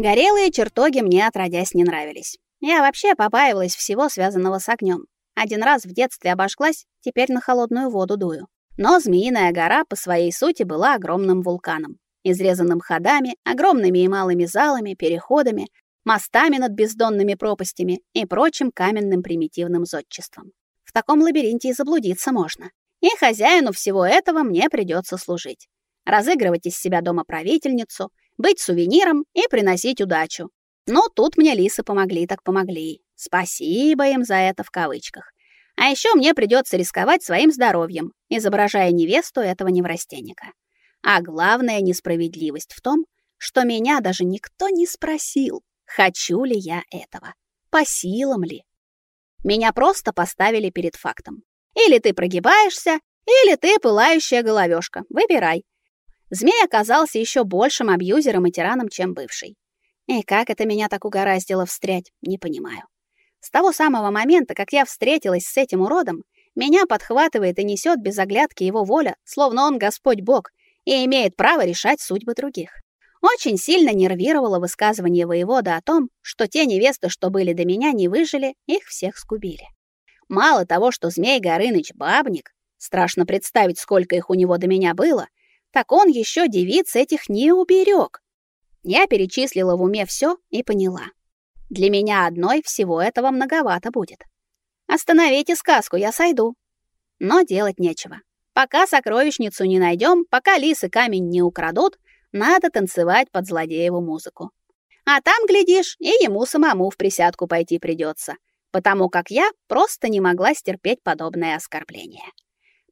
Горелые чертоги мне отродясь не нравились. Я вообще побаивалась всего, связанного с огнем. Один раз в детстве обожглась, теперь на холодную воду дую. Но Змеиная гора по своей сути была огромным вулканом, изрезанным ходами, огромными и малыми залами, переходами, мостами над бездонными пропастями и прочим каменным примитивным зодчеством. В таком лабиринте и заблудиться можно. И хозяину всего этого мне придется служить. Разыгрывать из себя домоправительницу, быть сувениром и приносить удачу. Но тут мне лисы помогли, так помогли. Спасибо им за это в кавычках. А еще мне придется рисковать своим здоровьем, изображая невесту этого неврастенника. А главная несправедливость в том, что меня даже никто не спросил, хочу ли я этого, по силам ли. Меня просто поставили перед фактом. Или ты прогибаешься, или ты пылающая головешка. Выбирай. Змей оказался еще большим абьюзером и тираном, чем бывший. И как это меня так угораздило встрять, не понимаю. С того самого момента, как я встретилась с этим уродом, меня подхватывает и несет без оглядки его воля, словно он Господь Бог и имеет право решать судьбы других. Очень сильно нервировало высказывание воевода о том, что те невесты, что были до меня, не выжили, их всех скубили. Мало того, что Змей Горыныч бабник, страшно представить, сколько их у него до меня было, так он еще девиц этих не уберег. Я перечислила в уме все и поняла. Для меня одной всего этого многовато будет. Остановите сказку, я сойду. Но делать нечего. Пока сокровищницу не найдем, пока лисы камень не украдут, надо танцевать под злодееву музыку. А там, глядишь, и ему самому в присядку пойти придется, потому как я просто не могла стерпеть подобное оскорбление.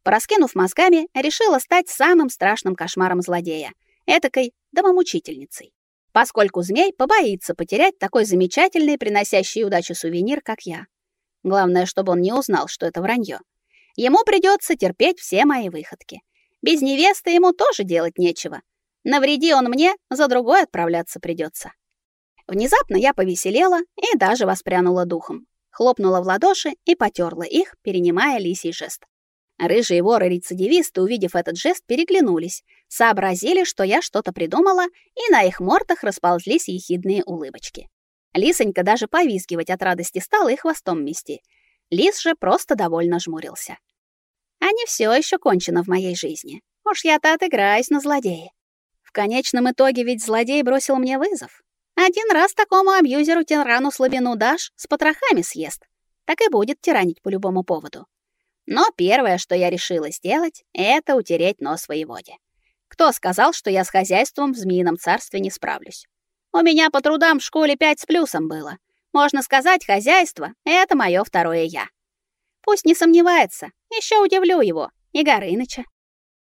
Пораскинув мозгами, решила стать самым страшным кошмаром злодея, этакой домомучительницей поскольку змей побоится потерять такой замечательный, приносящий удачу сувенир, как я. Главное, чтобы он не узнал, что это вранье. Ему придется терпеть все мои выходки. Без невесты ему тоже делать нечего. Навреди он мне, за другой отправляться придется. Внезапно я повеселела и даже воспрянула духом. Хлопнула в ладоши и потерла их, перенимая лисий жест. Рыжие воры-рецидивисты, увидев этот жест, переглянулись, сообразили, что я что-то придумала, и на их мордах расползлись ехидные улыбочки. Лисонька даже повизгивать от радости стала и хвостом мести. Лис же просто довольно жмурился. А не все еще кончено в моей жизни. Уж я-то отыграюсь на злодея. В конечном итоге ведь злодей бросил мне вызов. Один раз такому абьюзеру тирану слабину дашь, с потрохами съест. Так и будет тиранить по любому поводу. Но первое, что я решила сделать, это утереть нос воеводе. Кто сказал, что я с хозяйством в Змеином царстве не справлюсь? У меня по трудам в школе пять с плюсом было. Можно сказать, хозяйство — это мое второе «я». Пусть не сомневается, еще удивлю его, и Горыныча.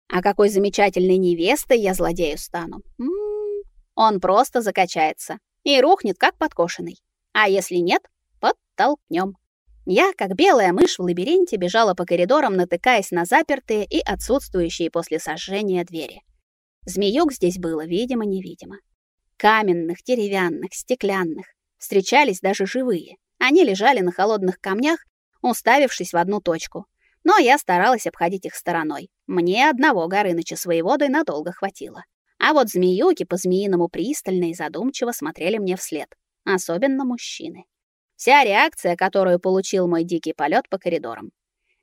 А какой замечательной невестой я злодею стану. М -м -м. Он просто закачается и рухнет, как подкошенный. А если нет, подтолкнем. Я, как белая мышь в лабиринте, бежала по коридорам, натыкаясь на запертые и отсутствующие после сожжения двери. Змеюк здесь было видимо-невидимо. Каменных, деревянных, стеклянных. Встречались даже живые. Они лежали на холодных камнях, уставившись в одну точку. Но я старалась обходить их стороной. Мне одного Горыныча с воеводой надолго хватило. А вот змеюки по-змеиному пристально и задумчиво смотрели мне вслед. Особенно мужчины. Вся реакция, которую получил мой дикий полет по коридорам.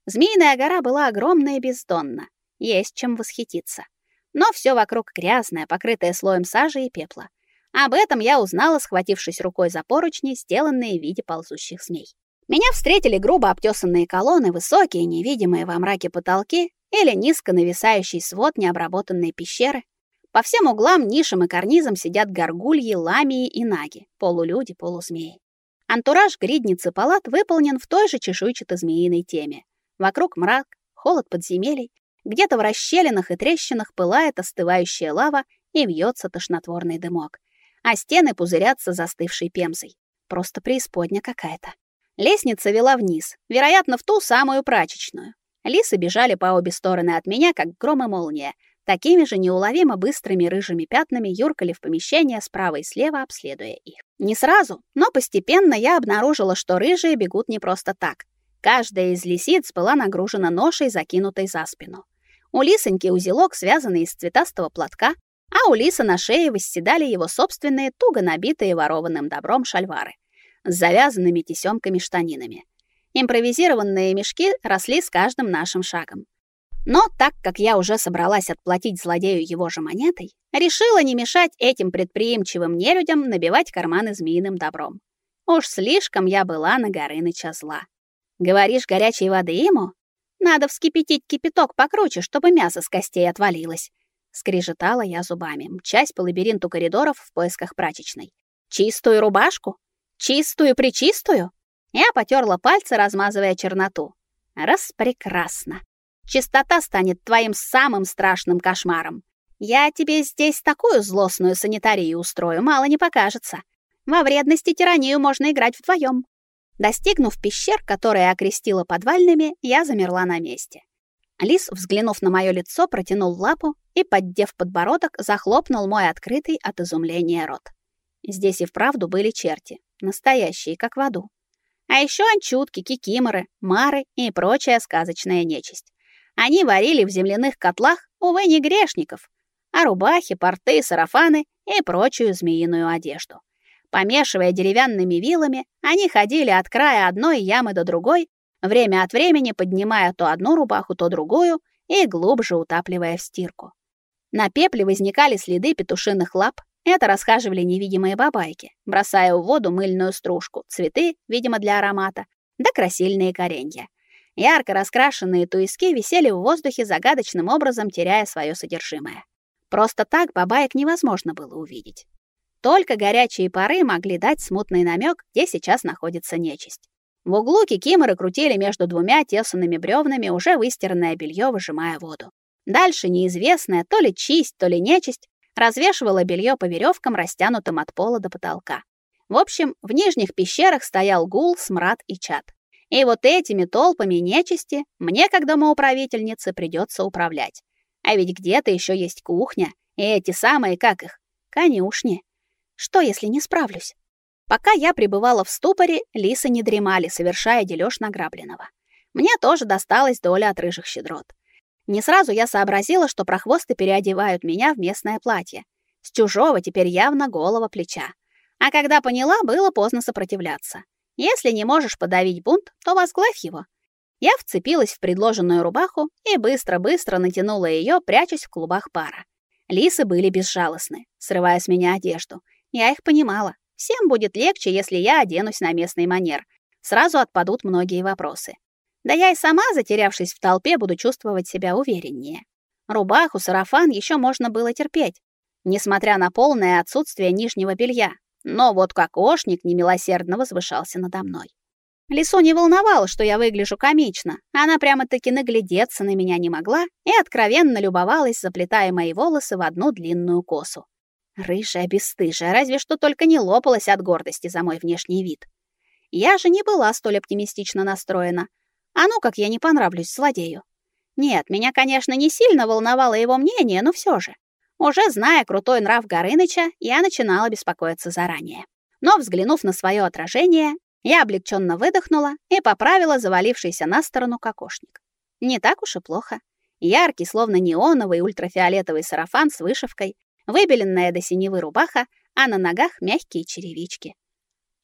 Змеиная гора была огромная и бездонна. Есть чем восхититься. Но все вокруг грязное, покрытое слоем сажи и пепла. Об этом я узнала, схватившись рукой за поручни, сделанные в виде ползущих змей. Меня встретили грубо обтесанные колонны, высокие, невидимые во мраке потолки или низко нависающий свод необработанной пещеры. По всем углам, нишам и карнизам сидят горгульи, ламии и наги, полулюди, полузмеи. Антураж гридницы палат выполнен в той же чешуйчато-змеиной теме. Вокруг мрак, холод подземелий, где-то в расщелинах и трещинах пылает остывающая лава и вьется тошнотворный дымок. А стены пузырятся застывшей пемзой. Просто преисподня какая-то. Лестница вела вниз, вероятно, в ту самую прачечную. Лисы бежали по обе стороны от меня, как гром и молния. Такими же неуловимо быстрыми рыжими пятнами юркали в помещение справа и слева, обследуя их. Не сразу, но постепенно я обнаружила, что рыжие бегут не просто так. Каждая из лисиц была нагружена ношей, закинутой за спину. У лисоньки узелок, связанный из цветастого платка, а у лиса на шее восседали его собственные туго набитые ворованным добром шальвары с завязанными тесёмками штанинами. Импровизированные мешки росли с каждым нашим шагом. Но так как я уже собралась отплатить злодею его же монетой, решила не мешать этим предприимчивым нелюдям набивать карманы змеиным добром. Уж слишком я была на Горыныча зла. Говоришь, горячей воды ему? Надо вскипятить кипяток покруче, чтобы мясо с костей отвалилось. Скрежетала я зубами, мчась по лабиринту коридоров в поисках прачечной. Чистую рубашку? Чистую-пречистую? Я потерла пальцы, размазывая черноту. Распрекрасно. Чистота станет твоим самым страшным кошмаром. Я тебе здесь такую злостную санитарию устрою, мало не покажется. Во вредности тиранию можно играть вдвоем. Достигнув пещер, которые окрестила подвальными, я замерла на месте. Лис, взглянув на мое лицо, протянул лапу и, поддев подбородок, захлопнул мой открытый от изумления рот. Здесь и вправду были черти, настоящие, как в аду. А еще анчутки, кикиморы, мары и прочая сказочная нечисть. Они варили в земляных котлах, увы, не грешников, а рубахи, порты, сарафаны и прочую змеиную одежду. Помешивая деревянными вилами, они ходили от края одной ямы до другой, время от времени поднимая то одну рубаху, то другую и глубже утапливая в стирку. На пепле возникали следы петушиных лап. Это расхаживали невидимые бабайки, бросая в воду мыльную стружку, цветы, видимо, для аромата, да красильные коренья. Ярко раскрашенные туиски висели в воздухе загадочным образом, теряя свое содержимое. Просто так бабаек невозможно было увидеть. Только горячие пары могли дать смутный намек, где сейчас находится нечисть. В углу кикиморы крутили между двумя тесанными бревнами уже выстиранное белье, выжимая воду. Дальше неизвестная, то ли чисть, то ли нечисть, развешивала белье по веревкам, растянутым от пола до потолка. В общем, в нижних пещерах стоял гул, смрад и чад. И вот этими толпами нечисти мне, как домоуправительнице, придется управлять. А ведь где-то еще есть кухня, и эти самые, как их, конюшни. Что, если не справлюсь? Пока я пребывала в ступоре, лисы не дремали, совершая дележ награбленного. Мне тоже досталась доля от рыжих щедрот. Не сразу я сообразила, что прохвосты переодевают меня в местное платье. С чужого теперь явно голого плеча. А когда поняла, было поздно сопротивляться. Если не можешь подавить бунт, то возглавь его. Я вцепилась в предложенную рубаху и быстро-быстро натянула ее, прячась в клубах пара. Лисы были безжалостны, срывая с меня одежду. Я их понимала. Всем будет легче, если я оденусь на местный манер. Сразу отпадут многие вопросы. Да я и сама, затерявшись в толпе, буду чувствовать себя увереннее. Рубаху, сарафан еще можно было терпеть, несмотря на полное отсутствие нижнего белья. Но вот кокошник немилосердно возвышался надо мной. Лису не волновало, что я выгляжу комично. Она прямо-таки наглядеться на меня не могла и откровенно любовалась, заплетая мои волосы в одну длинную косу. Рыжая, бесстыжая, разве что только не лопалась от гордости за мой внешний вид. Я же не была столь оптимистично настроена. А ну, как я не понравлюсь злодею. Нет, меня, конечно, не сильно волновало его мнение, но все же. Уже зная крутой нрав Горыныча, я начинала беспокоиться заранее. Но, взглянув на свое отражение, я облегченно выдохнула и поправила завалившийся на сторону кокошник. Не так уж и плохо. Яркий, словно неоновый ультрафиолетовый сарафан с вышивкой, выбеленная до синевы рубаха, а на ногах мягкие черевички.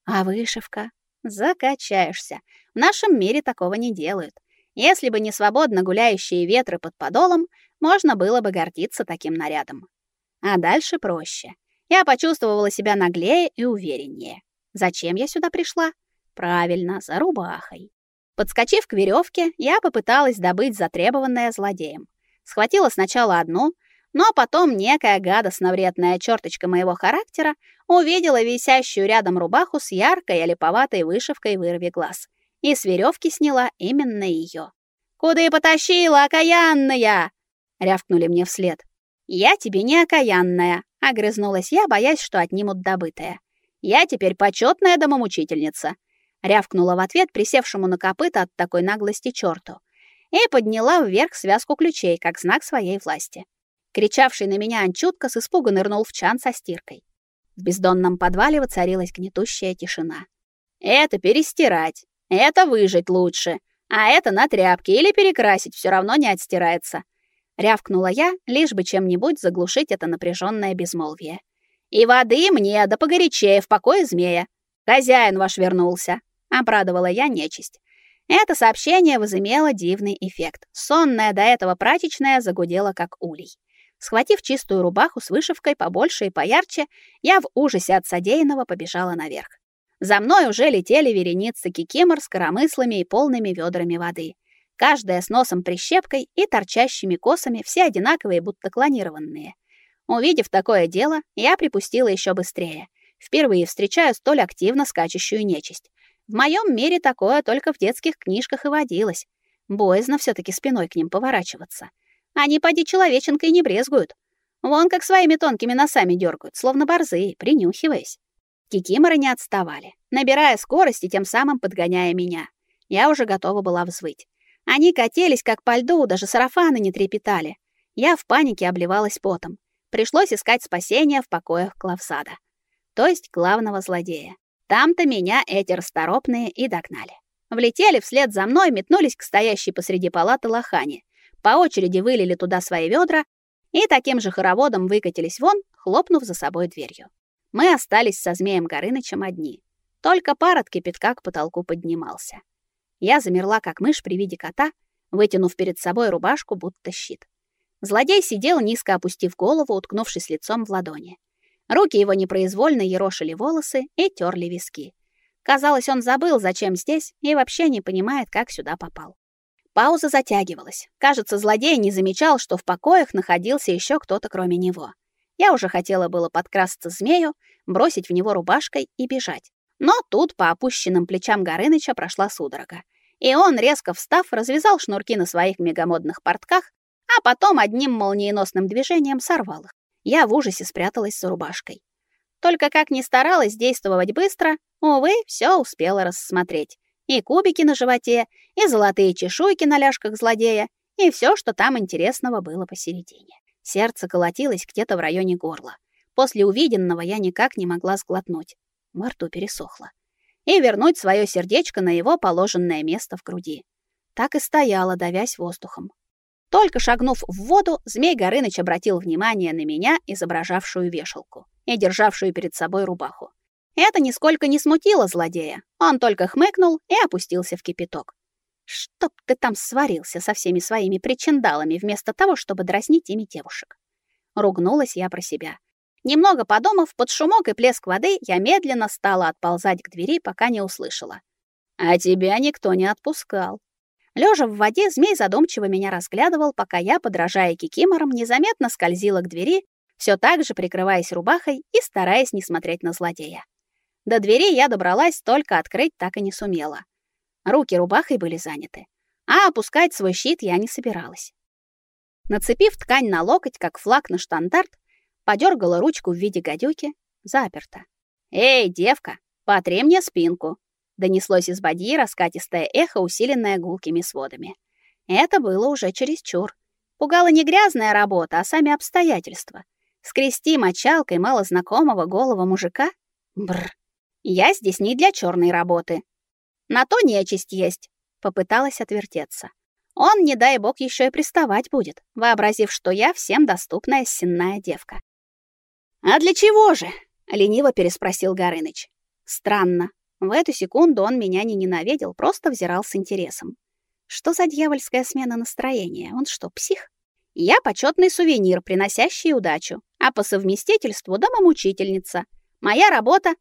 А вышивка? Закачаешься. В нашем мире такого не делают. Если бы не свободно гуляющие ветры под подолом, можно было бы гордиться таким нарядом. А дальше проще. Я почувствовала себя наглее и увереннее. Зачем я сюда пришла? Правильно, за рубахой. Подскочив к веревке, я попыталась добыть затребованное злодеем. Схватила сначала одну, но потом некая гадостно-вредная черточка моего характера увидела висящую рядом рубаху с яркой олиповатой вышивкой «Вырви глаз» и с веревки сняла именно ее. «Куда и потащила, окаянная?» — рявкнули мне вслед. «Я тебе не окаянная», — огрызнулась я, боясь, что отнимут добытое. «Я теперь почетная домомучительница», — рявкнула в ответ присевшему на копыта от такой наглости черту и подняла вверх связку ключей, как знак своей власти. Кричавший на меня Анчутка с испугу нырнул в чан со стиркой. В бездонном подвале воцарилась гнетущая тишина. «Это перестирать, это выжать лучше, а это на тряпке или перекрасить, все равно не отстирается», рявкнула я, лишь бы чем-нибудь заглушить это напряженное безмолвие. И воды мне, да погорячее, в покое змея. Хозяин ваш вернулся, обрадовала я нечисть. Это сообщение возымело дивный эффект. Сонная до этого прачечная загудела как улей. Схватив чистую рубаху с вышивкой побольше и поярче, я в ужасе от содеянного побежала наверх. За мной уже летели вереницы кикимор с коромыслами и полными ведрами воды. Каждая с носом прищепкой и торчащими косами, все одинаковые, будто клонированные. Увидев такое дело, я припустила еще быстрее. Впервые встречаю столь активно скачущую нечисть. В моем мире такое только в детских книжках и водилось. Боязно все таки спиной к ним поворачиваться. Они поди человеченкой не брезгуют. Вон как своими тонкими носами дергают, словно борзые, принюхиваясь. Кикиморы не отставали, набирая скорость и тем самым подгоняя меня. Я уже готова была взвыть. Они катились как по льду, даже сарафаны не трепетали. Я в панике обливалась потом. Пришлось искать спасения в покоях Клавсада. То есть главного злодея. Там-то меня эти расторопные и догнали. Влетели вслед за мной, метнулись к стоящей посреди палаты лохане по очереди вылили туда свои ведра и таким же хороводом выкатились вон, хлопнув за собой дверью. Мы остались со змеем Горынычем одни. Только пар от кипятка к потолку поднимался. Я замерла, как мышь при виде кота, вытянув перед собой рубашку, будто щит. Злодей сидел, низко опустив голову, уткнувшись лицом в ладони. Руки его непроизвольно ерошили волосы и терли виски. Казалось, он забыл, зачем здесь, и вообще не понимает, как сюда попал. Пауза затягивалась. Кажется, злодей не замечал, что в покоях находился еще кто-то кроме него. Я уже хотела было подкрасться змею, бросить в него рубашкой и бежать. Но тут по опущенным плечам Горыныча прошла судорога. И он, резко встав, развязал шнурки на своих мегамодных портках, а потом одним молниеносным движением сорвал их. Я в ужасе спряталась за рубашкой. Только как ни старалась действовать быстро, увы, все успела рассмотреть и кубики на животе, и золотые чешуйки на ляжках злодея, и все, что там интересного было посередине. Сердце колотилось где-то в районе горла. После увиденного я никак не могла сглотнуть. Во пересохло. И вернуть свое сердечко на его положенное место в груди. Так и стояла, давясь воздухом. Только шагнув в воду, Змей Горыныч обратил внимание на меня, изображавшую вешалку и державшую перед собой рубаху. Это нисколько не смутило злодея. Он только хмыкнул и опустился в кипяток. Чтоб ты там сварился со всеми своими причиндалами вместо того, чтобы дразнить ими девушек. Ругнулась я про себя. Немного подумав, под шумок и плеск воды я медленно стала отползать к двери, пока не услышала. «А тебя никто не отпускал». Лежа в воде, змей задумчиво меня разглядывал, пока я, подражая кикиморам, незаметно скользила к двери, все так же прикрываясь рубахой и стараясь не смотреть на злодея. До двери я добралась, только открыть так и не сумела. Руки рубахой были заняты, а опускать свой щит я не собиралась. Нацепив ткань на локоть, как флаг на штандарт, подергала ручку в виде гадюки, заперта. «Эй, девка, потри мне спинку!» Донеслось из бадьи раскатистое эхо, усиленное гулкими сводами. Это было уже чересчур. Пугала не грязная работа, а сами обстоятельства. Скрести мочалкой малознакомого голого мужика? Бр. Я здесь не для черной работы. На то нечисть есть, попыталась отвертеться. Он, не дай бог, еще и приставать будет, вообразив, что я всем доступная сенная девка. А для чего же? лениво переспросил Горыныч. Странно. В эту секунду он меня не ненавидел, просто взирал с интересом. Что за дьявольская смена настроения? Он что, псих? Я почетный сувенир, приносящий удачу, а по совместительству домомучительница. Моя работа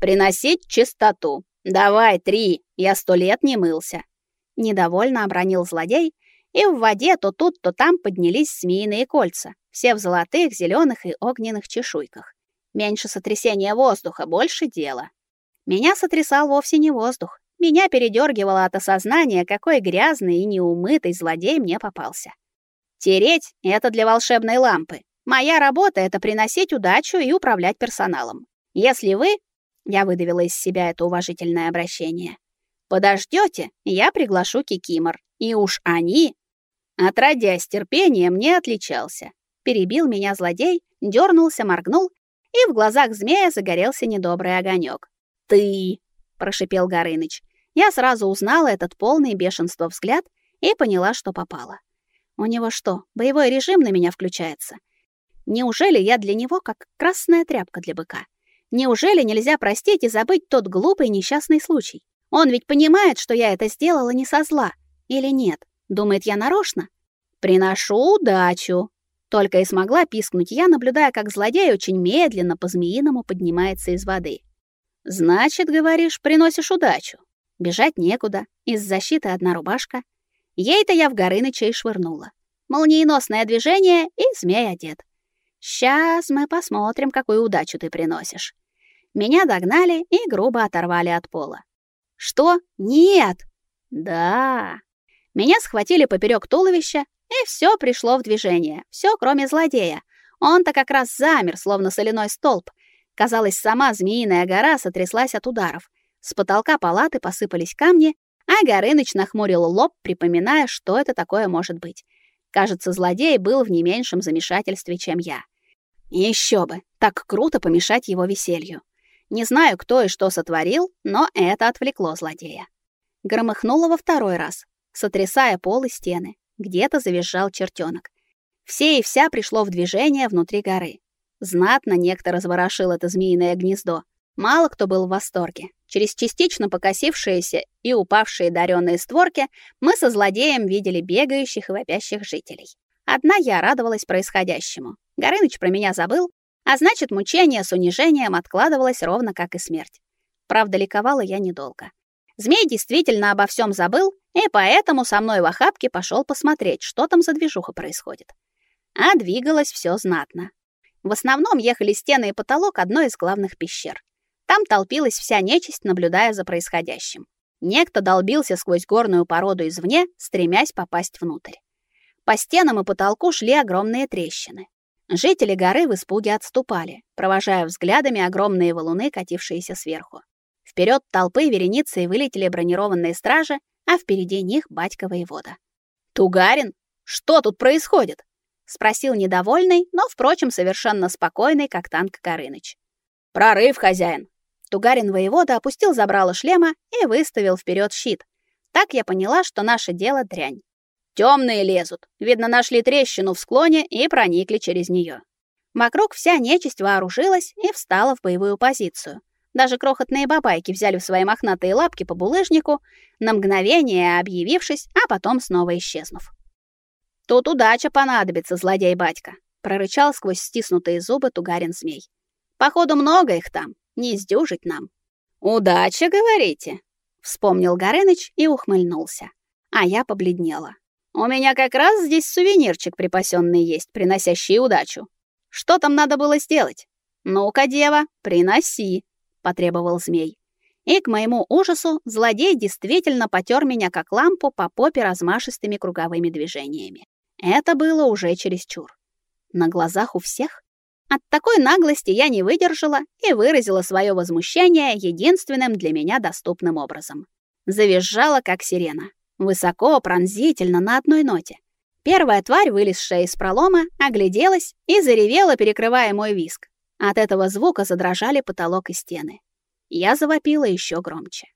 Приносить чистоту. Давай, три, я сто лет не мылся. Недовольно обронил злодей, и в воде то тут, то там поднялись змеиные кольца, все в золотых, зеленых и огненных чешуйках. Меньше сотрясения воздуха, больше дела. Меня сотрясал вовсе не воздух. Меня передергивало от осознания, какой грязный и неумытый злодей мне попался. Тереть — это для волшебной лампы. Моя работа — это приносить удачу и управлять персоналом. Если вы я выдавила из себя это уважительное обращение. Подождете, я приглашу кикимор, и уж они, отродясь терпением, не отличался. Перебил меня злодей, дернулся, моргнул, и в глазах змея загорелся недобрый огонек. Ты, прошипел Горыныч. Я сразу узнала этот полный бешенства взгляд и поняла, что попала. У него что, боевой режим на меня включается? Неужели я для него как красная тряпка для быка? Неужели нельзя простить и забыть тот глупый несчастный случай? Он ведь понимает, что я это сделала не со зла. Или нет? Думает, я нарочно? Приношу удачу. Только и смогла пискнуть я, наблюдая, как злодей очень медленно по-змеиному поднимается из воды. Значит, говоришь, приносишь удачу. Бежать некуда, из защиты одна рубашка. Ей-то я в Горыныча и швырнула. Молниеносное движение, и змей одет. Сейчас мы посмотрим, какую удачу ты приносишь. Меня догнали и грубо оторвали от пола. Что? Нет. Да. Меня схватили поперек туловища, и все пришло в движение. Все, кроме злодея. Он-то как раз замер, словно соляной столб. Казалось, сама змеиная гора сотряслась от ударов. С потолка палаты посыпались камни, а Горыныч нахмурил лоб, припоминая, что это такое может быть. Кажется, злодей был в не меньшем замешательстве, чем я. Еще бы, так круто помешать его веселью. Не знаю, кто и что сотворил, но это отвлекло злодея. Громыхнуло во второй раз, сотрясая пол и стены. Где-то завизжал чертенок. Все и вся пришло в движение внутри горы. Знатно некто разворошил это змеиное гнездо. Мало кто был в восторге. Через частично покосившиеся и упавшие дарённые створки мы со злодеем видели бегающих и вопящих жителей. Одна я радовалась происходящему. Горыныч про меня забыл, а значит, мучение с унижением откладывалось ровно как и смерть. Правда, ликовала я недолго. Змей действительно обо всем забыл, и поэтому со мной в охапке пошел посмотреть, что там за движуха происходит. А двигалось все знатно. В основном ехали стены и потолок одной из главных пещер. Там толпилась вся нечисть, наблюдая за происходящим. Некто долбился сквозь горную породу извне, стремясь попасть внутрь. По стенам и потолку шли огромные трещины. Жители горы в испуге отступали, провожая взглядами огромные валуны, катившиеся сверху. Вперед толпы вереницей вылетели бронированные стражи, а впереди них батька воевода. «Тугарин, что тут происходит?» — спросил недовольный, но, впрочем, совершенно спокойный, как танк Горыныч. «Прорыв, хозяин!» Тугарин воевода опустил забрало шлема и выставил вперед щит. Так я поняла, что наше дело дрянь. Темные лезут. Видно, нашли трещину в склоне и проникли через нее. Вокруг вся нечисть вооружилась и встала в боевую позицию. Даже крохотные бабайки взяли в свои мохнатые лапки по булыжнику, на мгновение объявившись, а потом снова исчезнув. «Тут удача понадобится, злодей-батька», — прорычал сквозь стиснутые зубы тугарин-змей. «Походу, много их там, не сдюжить нам». «Удача, говорите?» — вспомнил Горыныч и ухмыльнулся. А я побледнела. У меня как раз здесь сувенирчик припасенный есть, приносящий удачу. Что там надо было сделать? Ну-ка, дева, приноси, потребовал змей. И к моему ужасу злодей действительно потер меня как лампу по попе размашистыми круговыми движениями. Это было уже чересчур. На глазах у всех? От такой наглости я не выдержала и выразила свое возмущение единственным для меня доступным образом. Завизжала, как сирена. Высоко, пронзительно, на одной ноте. Первая тварь, вылезшая из пролома, огляделась и заревела, перекрывая мой виск. От этого звука задрожали потолок и стены. Я завопила еще громче.